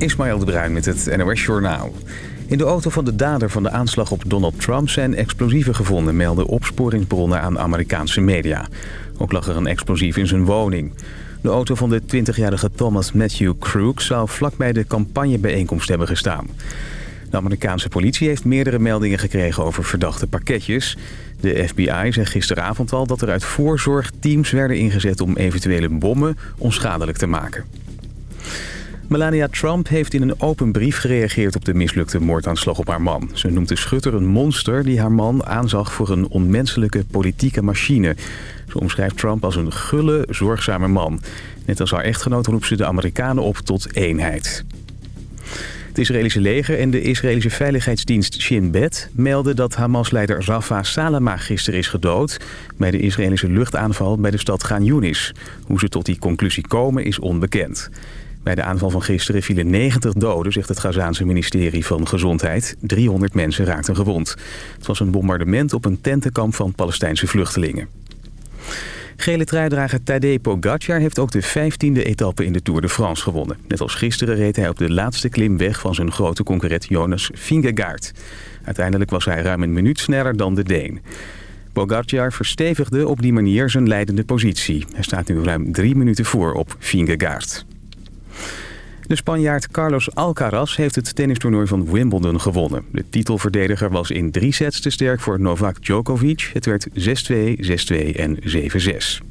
Ismaël de Bruin met het NOS Journaal. In de auto van de dader van de aanslag op Donald Trump zijn explosieven gevonden... melden opsporingsbronnen aan Amerikaanse media. Ook lag er een explosief in zijn woning. De auto van de 20-jarige Thomas Matthew Crook zou vlakbij de campagnebijeenkomst hebben gestaan. De Amerikaanse politie heeft meerdere meldingen gekregen over verdachte pakketjes. De FBI zei gisteravond al dat er uit voorzorg teams werden ingezet om eventuele bommen onschadelijk te maken. Melania Trump heeft in een open brief gereageerd op de mislukte moordaanslag op haar man. Ze noemt de schutter een monster die haar man aanzag voor een onmenselijke politieke machine. Ze omschrijft Trump als een gulle, zorgzame man. Net als haar echtgenoot roept ze de Amerikanen op tot eenheid. Het Israëlische leger en de Israëlische veiligheidsdienst Shin Bet melden dat Hamas-leider Rafa Salama gisteren is gedood bij de Israëlische luchtaanval bij de stad Gan Yunis. Hoe ze tot die conclusie komen is onbekend. Bij de aanval van gisteren vielen 90 doden, zegt het Gazaanse ministerie van Gezondheid. 300 mensen raakten gewond. Het was een bombardement op een tentenkamp van Palestijnse vluchtelingen. Gele truidrager Tadej Pogacar heeft ook de 15e etappe in de Tour de France gewonnen. Net als gisteren reed hij op de laatste klim weg van zijn grote concurrent Jonas Vingegaard. Uiteindelijk was hij ruim een minuut sneller dan de Deen. Pogacar verstevigde op die manier zijn leidende positie. Hij staat nu ruim drie minuten voor op Vingegaard. De Spanjaard Carlos Alcaraz heeft het tennistoernooi van Wimbledon gewonnen. De titelverdediger was in drie sets te sterk voor Novak Djokovic. Het werd 6-2, 6-2 en 7-6.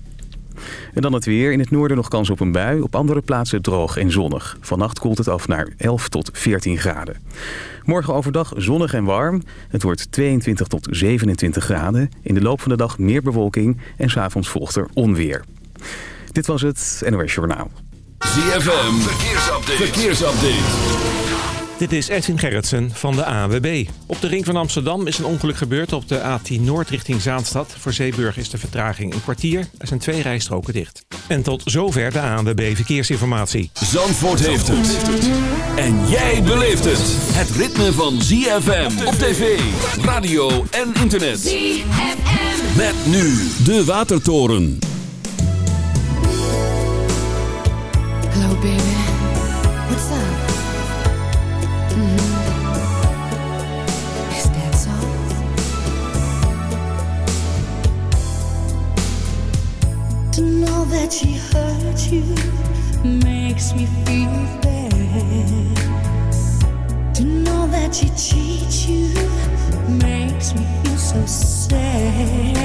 En dan het weer. In het noorden nog kans op een bui. Op andere plaatsen droog en zonnig. Vannacht koelt het af naar 11 tot 14 graden. Morgen overdag zonnig en warm. Het wordt 22 tot 27 graden. In de loop van de dag meer bewolking. En s'avonds volgt er onweer. Dit was het NOS Journaal. ZFM, verkeersupdate. verkeersupdate. Dit is Edwin Gerritsen van de AWB. Op de ring van Amsterdam is een ongeluk gebeurd op de A10 Noord richting Zaanstad. Voor Zeeburg is de vertraging een kwartier. Er zijn twee rijstroken dicht. En tot zover de ANWB Verkeersinformatie. Zandvoort heeft het. En jij beleeft het. Het ritme van ZFM op tv, radio en internet. ZFM. Met nu de Watertoren. Baby. What's up? Mm-hmm. Is that? To know that she hurt you makes me feel bad. To know that she cheats you makes me feel so sad.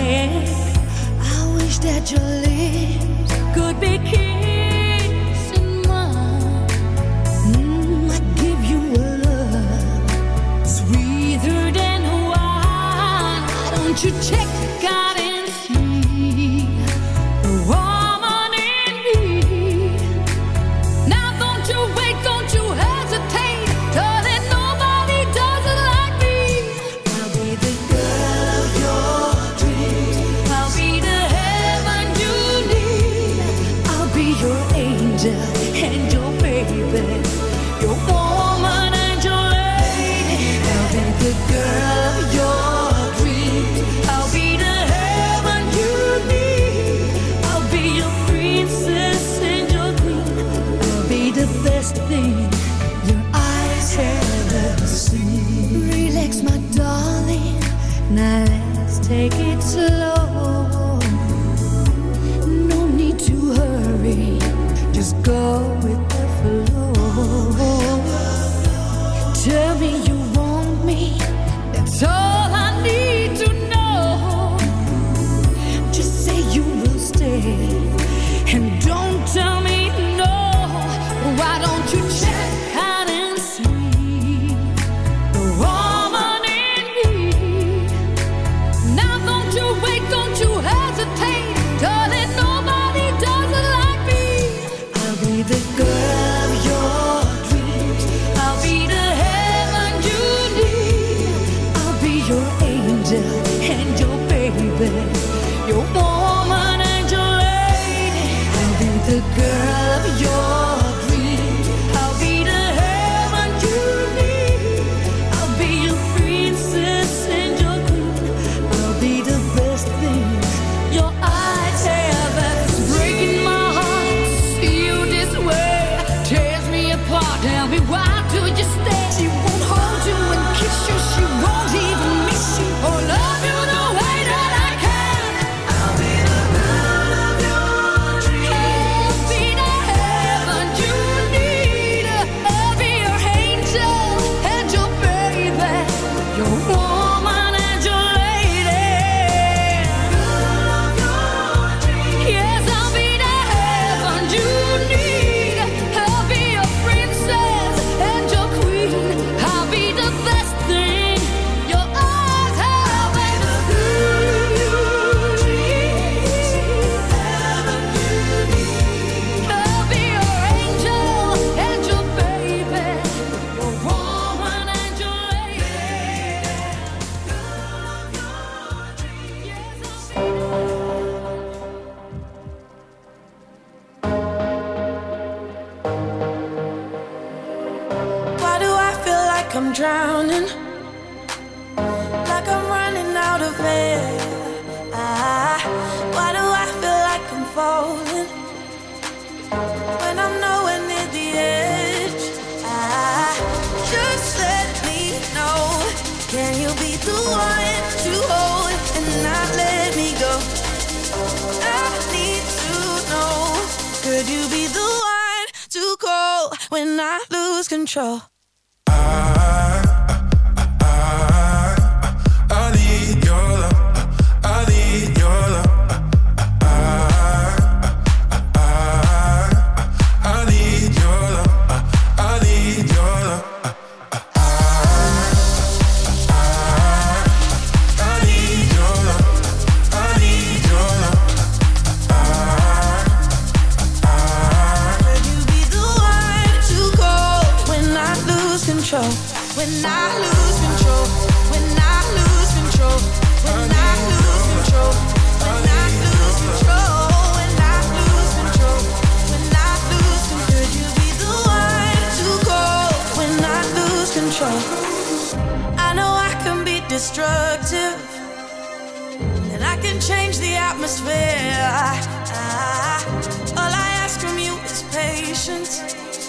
I wish that your lips could be kissing You check out best your eyes have seen. Relax, my darling. Now let's take it slow.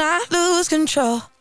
I lose control.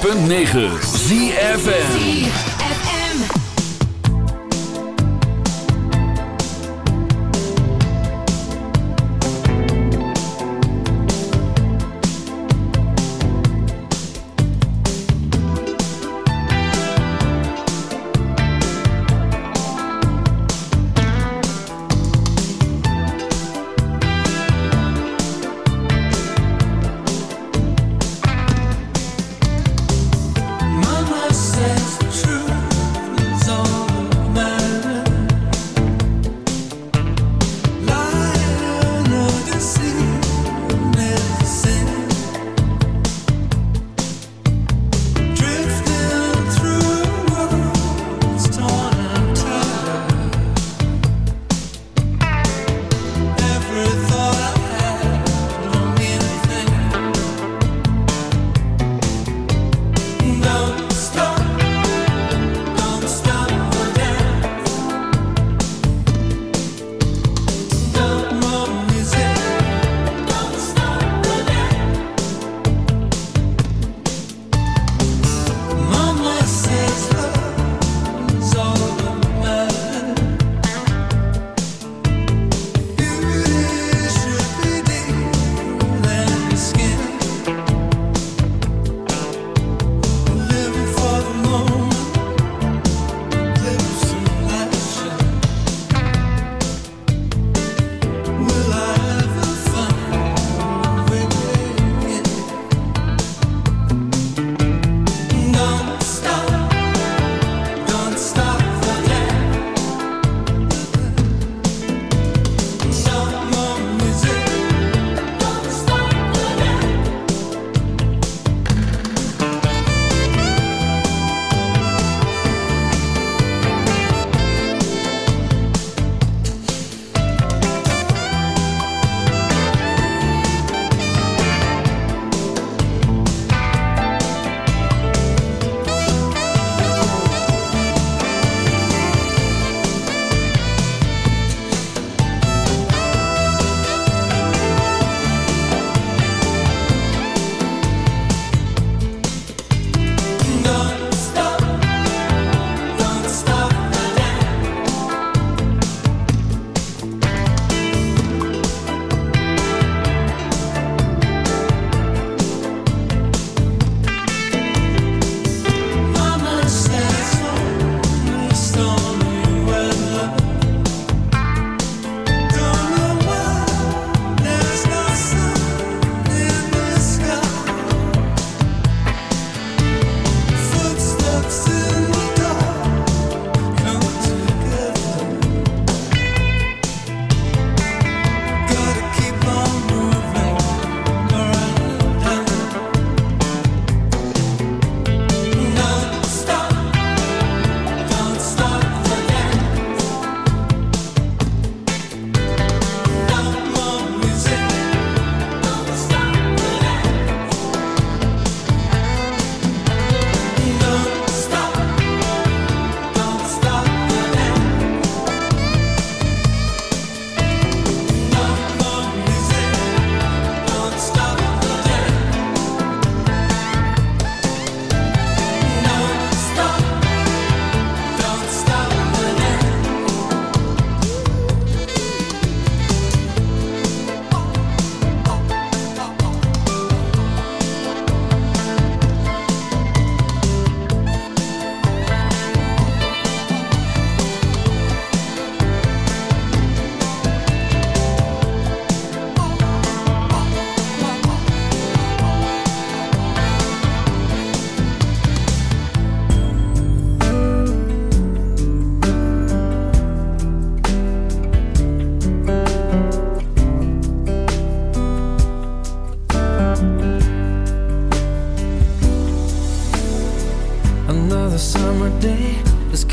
106.9 ZFN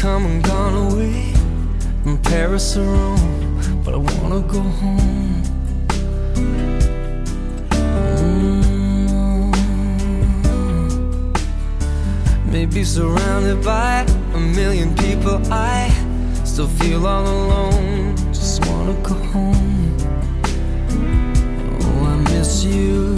come and gone away from Paris or Rome, but I wanna go home. Mm. Maybe surrounded by a million people, I still feel all alone. Just wanna go home. Oh, I miss you,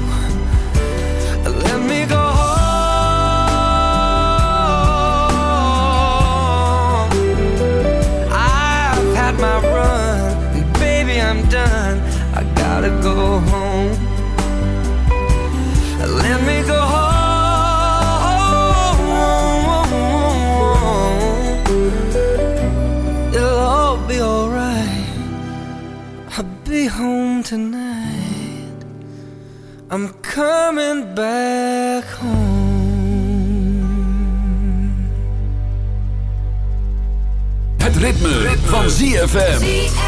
Tonight. I'm coming back home. Het ritme, van ZFM.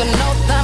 Friend.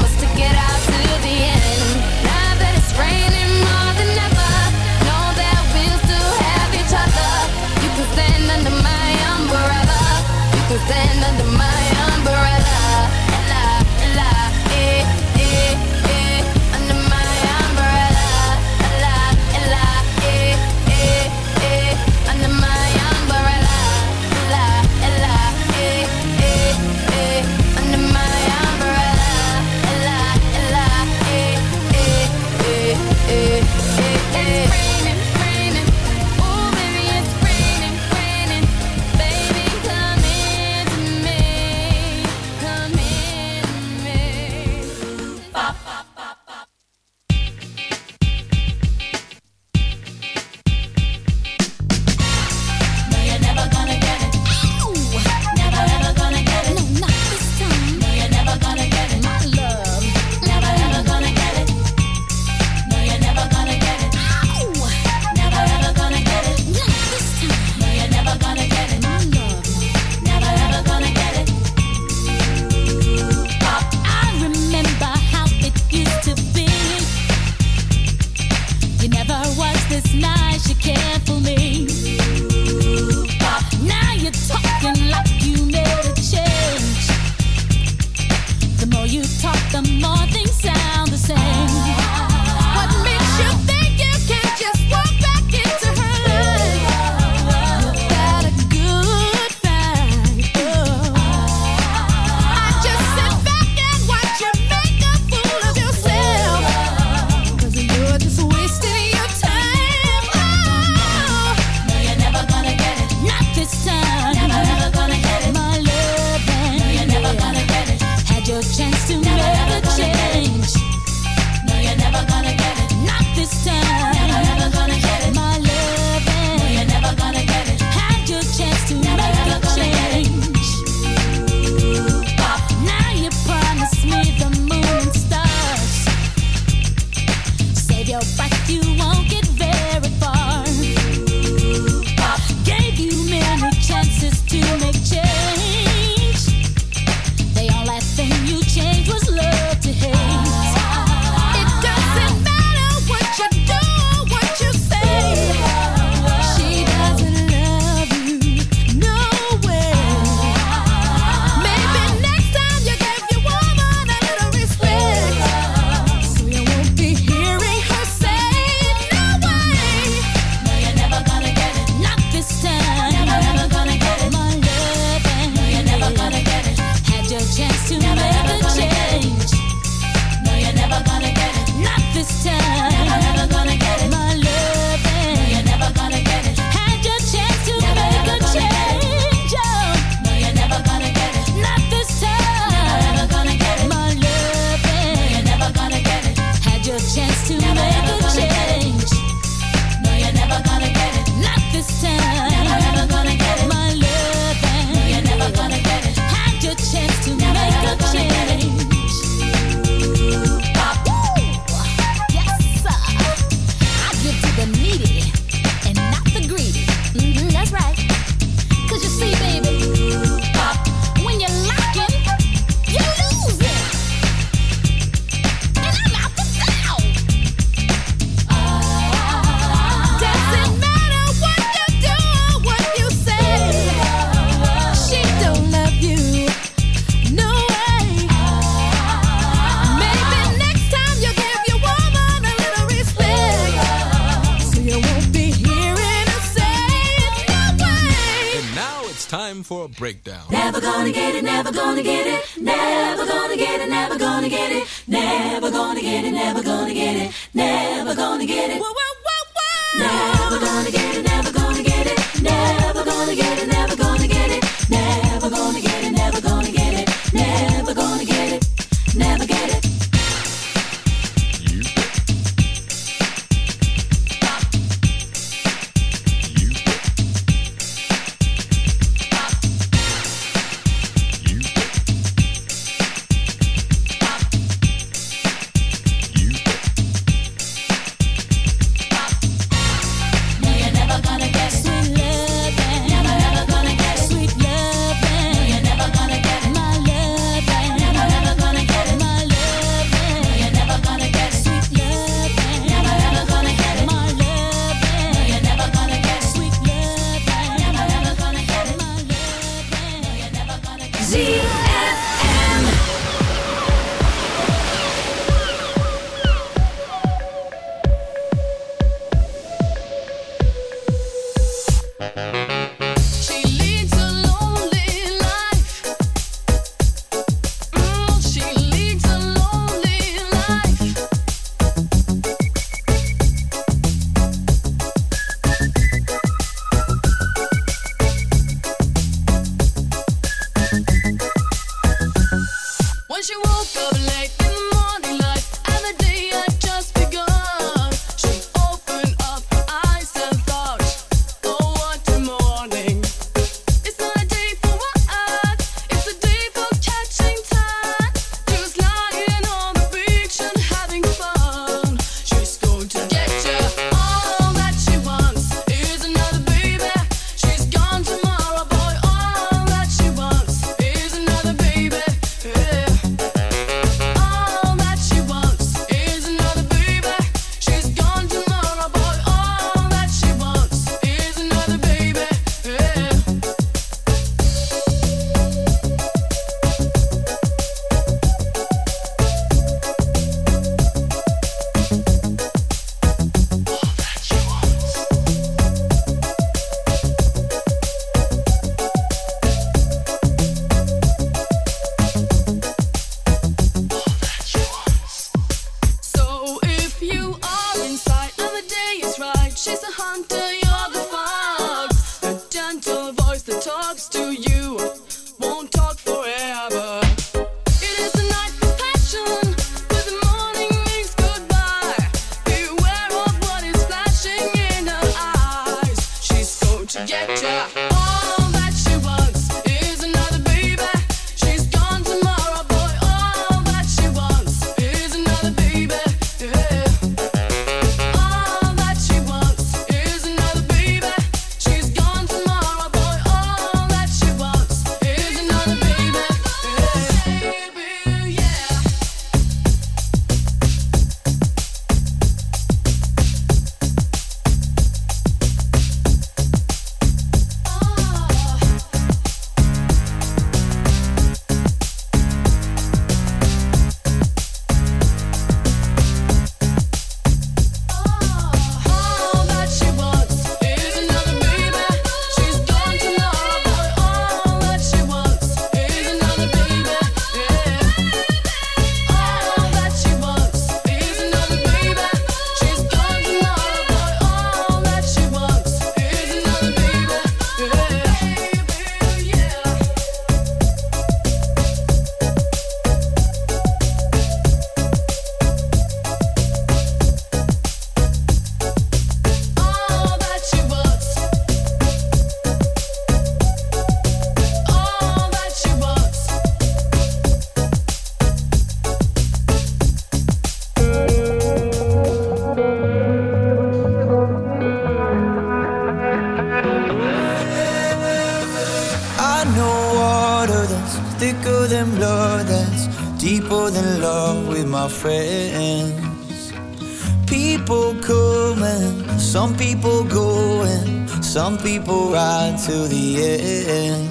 to the end.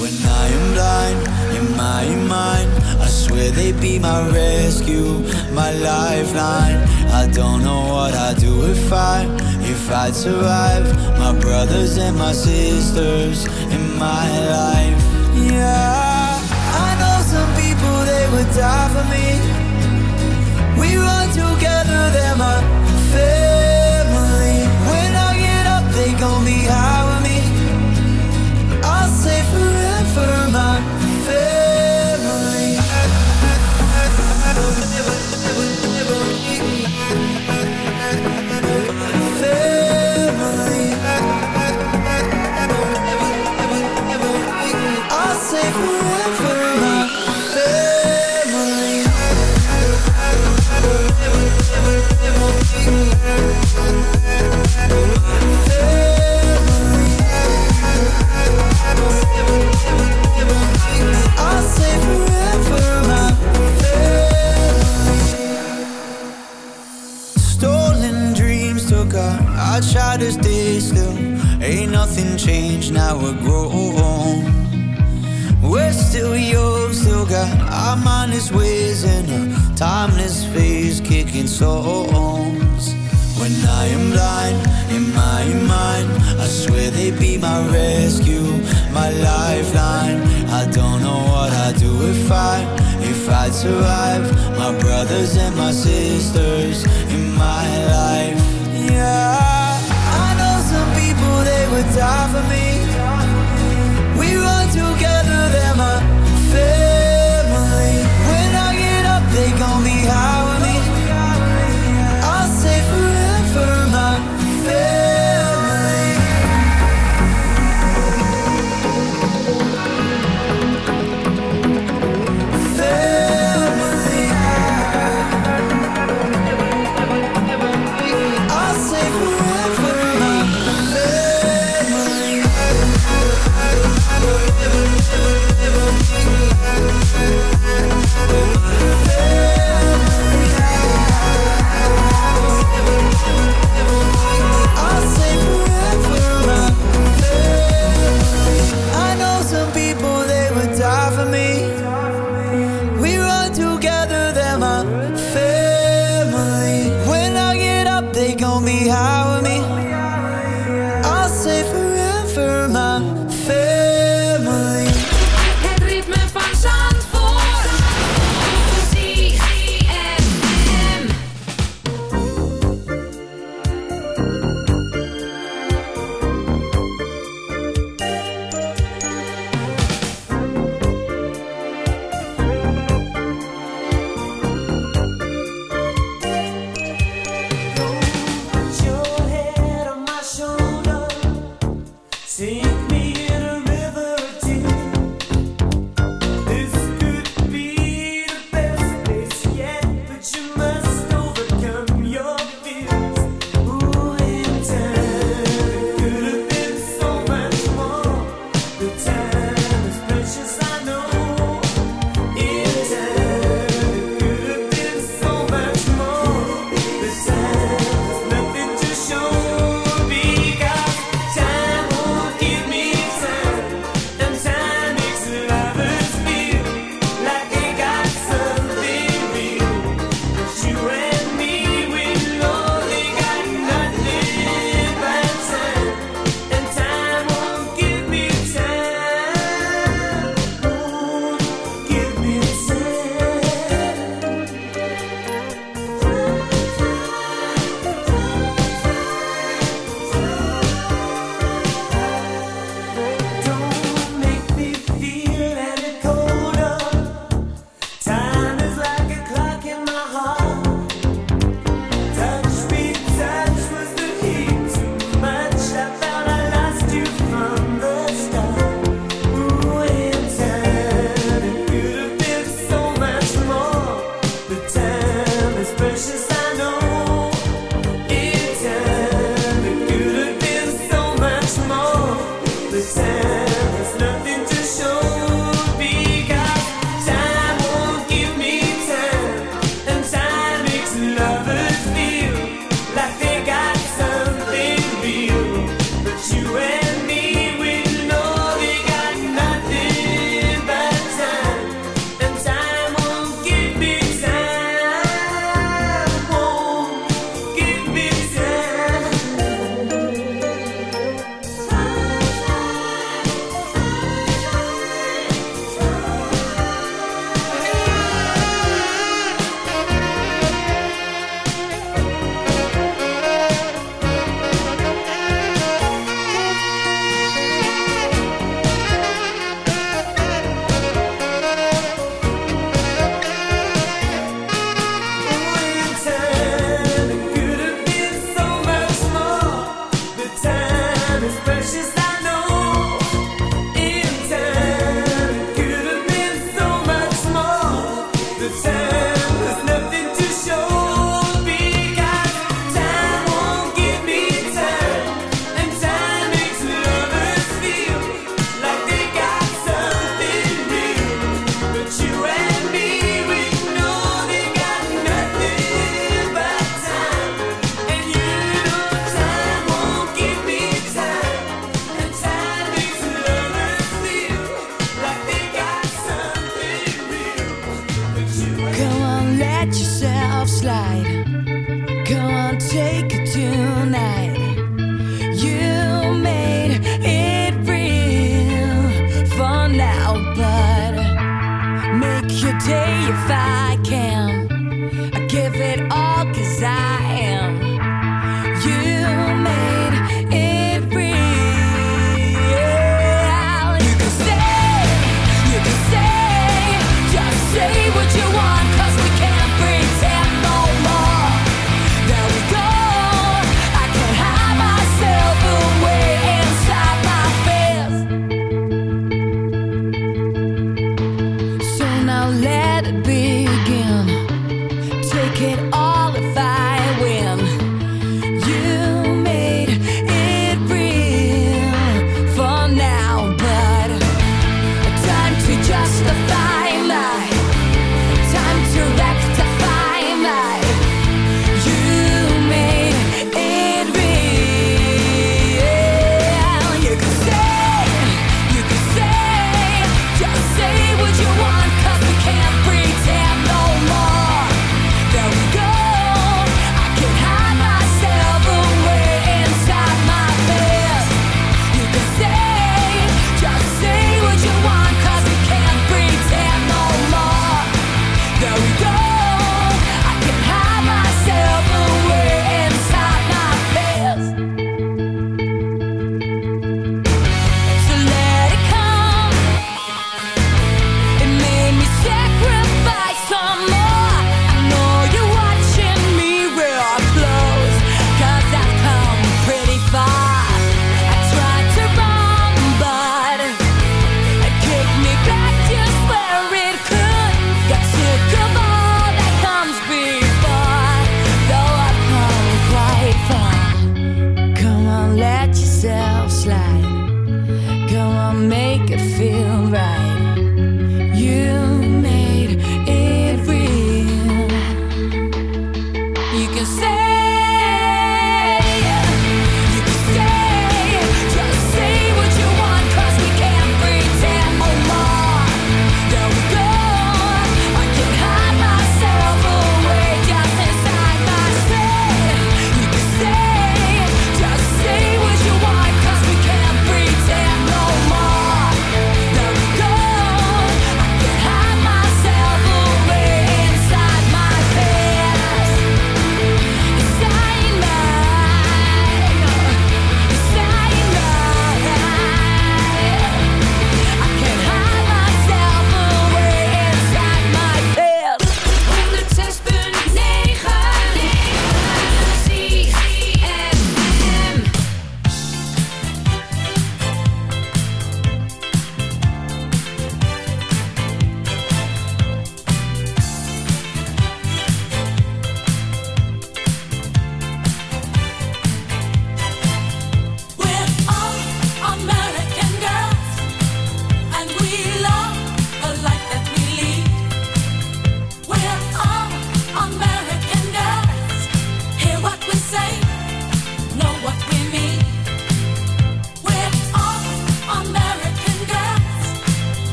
When I am blind in my mind, I swear they'd be my rescue, my lifeline. I don't know what I'd do if I, if I'd survive. My brothers and my sisters in my life. Yeah, I know some people they would die for me.